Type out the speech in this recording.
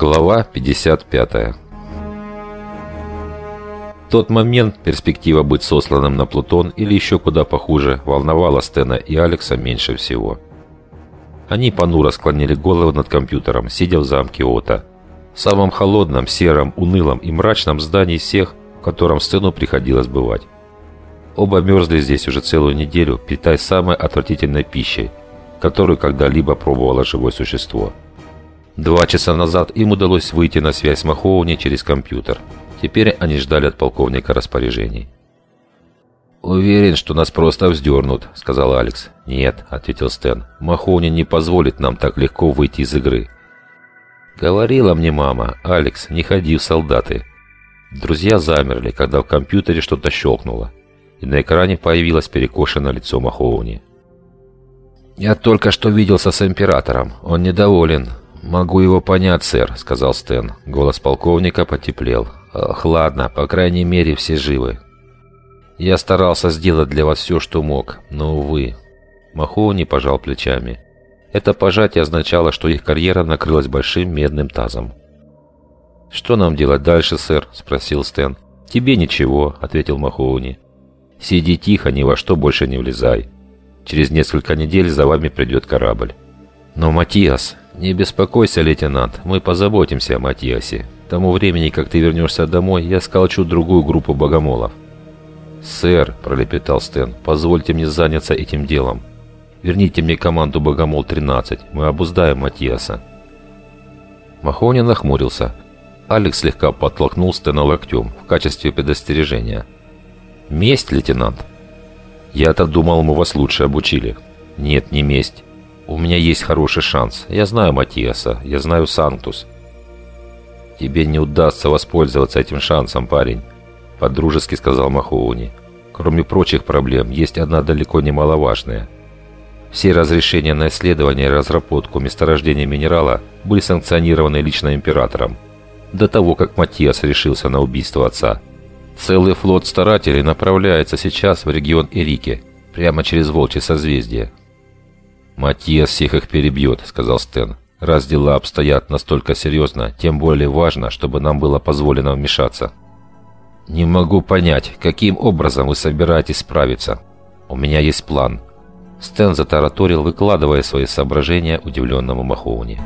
Глава 55 В тот момент перспектива быть сосланным на Плутон или еще куда похуже волновала Стена и Алекса меньше всего. Они понуро склонили голову над компьютером, сидя в замке Ота. Самом холодном, сером, унылом и мрачном здании всех, в котором Стену приходилось бывать. Оба мерзли здесь уже целую неделю, питаясь самой отвратительной пищей, которую когда-либо пробовало живое существо – Два часа назад им удалось выйти на связь с Махоуни через компьютер. Теперь они ждали от полковника распоряжений. «Уверен, что нас просто вздернут», — сказал Алекс. «Нет», — ответил Стэн. «Махоуни не позволит нам так легко выйти из игры». «Говорила мне мама, Алекс, не ходи в солдаты». Друзья замерли, когда в компьютере что-то щелкнуло, и на экране появилось перекошенное лицо Махоуни. «Я только что виделся с Императором. Он недоволен. «Могу его понять, сэр», — сказал Стэн. Голос полковника потеплел. «Ах, ладно, по крайней мере, все живы. Я старался сделать для вас все, что мог, но, увы». Махоуни пожал плечами. Это пожатие означало, что их карьера накрылась большим медным тазом. «Что нам делать дальше, сэр?» — спросил Стэн. «Тебе ничего», — ответил Махоуни. «Сиди тихо, ни во что больше не влезай. Через несколько недель за вами придет корабль». «Но, Матиас, «Не беспокойся, лейтенант, мы позаботимся о Матьясе. К тому времени, как ты вернешься домой, я сколчу другую группу богомолов». «Сэр», – пролепетал Стэн, – «позвольте мне заняться этим делом. Верните мне команду «Богомол-13», мы обуздаем Матьяса». Махони нахмурился. Алекс слегка подтолкнул Стэна локтем в качестве предостережения. «Месть, лейтенант?» «Я-то думал, мы вас лучше обучили». «Нет, не месть. У меня есть хороший шанс. Я знаю Матиаса, я знаю Санктус. Тебе не удастся воспользоваться этим шансом, парень, подружески сказал Махоуни. Кроме прочих проблем, есть одна далеко не маловажная. Все разрешения на исследование и разработку месторождения минерала были санкционированы лично императором. До того, как Матиас решился на убийство отца. Целый флот старателей направляется сейчас в регион Эрики, прямо через Волчье созвездие. «Матьес всех их перебьет», — сказал Стэн. «Раз дела обстоят настолько серьезно, тем более важно, чтобы нам было позволено вмешаться». «Не могу понять, каким образом вы собираетесь справиться? У меня есть план». Стэн затараторил, выкладывая свои соображения удивленному Махоуни.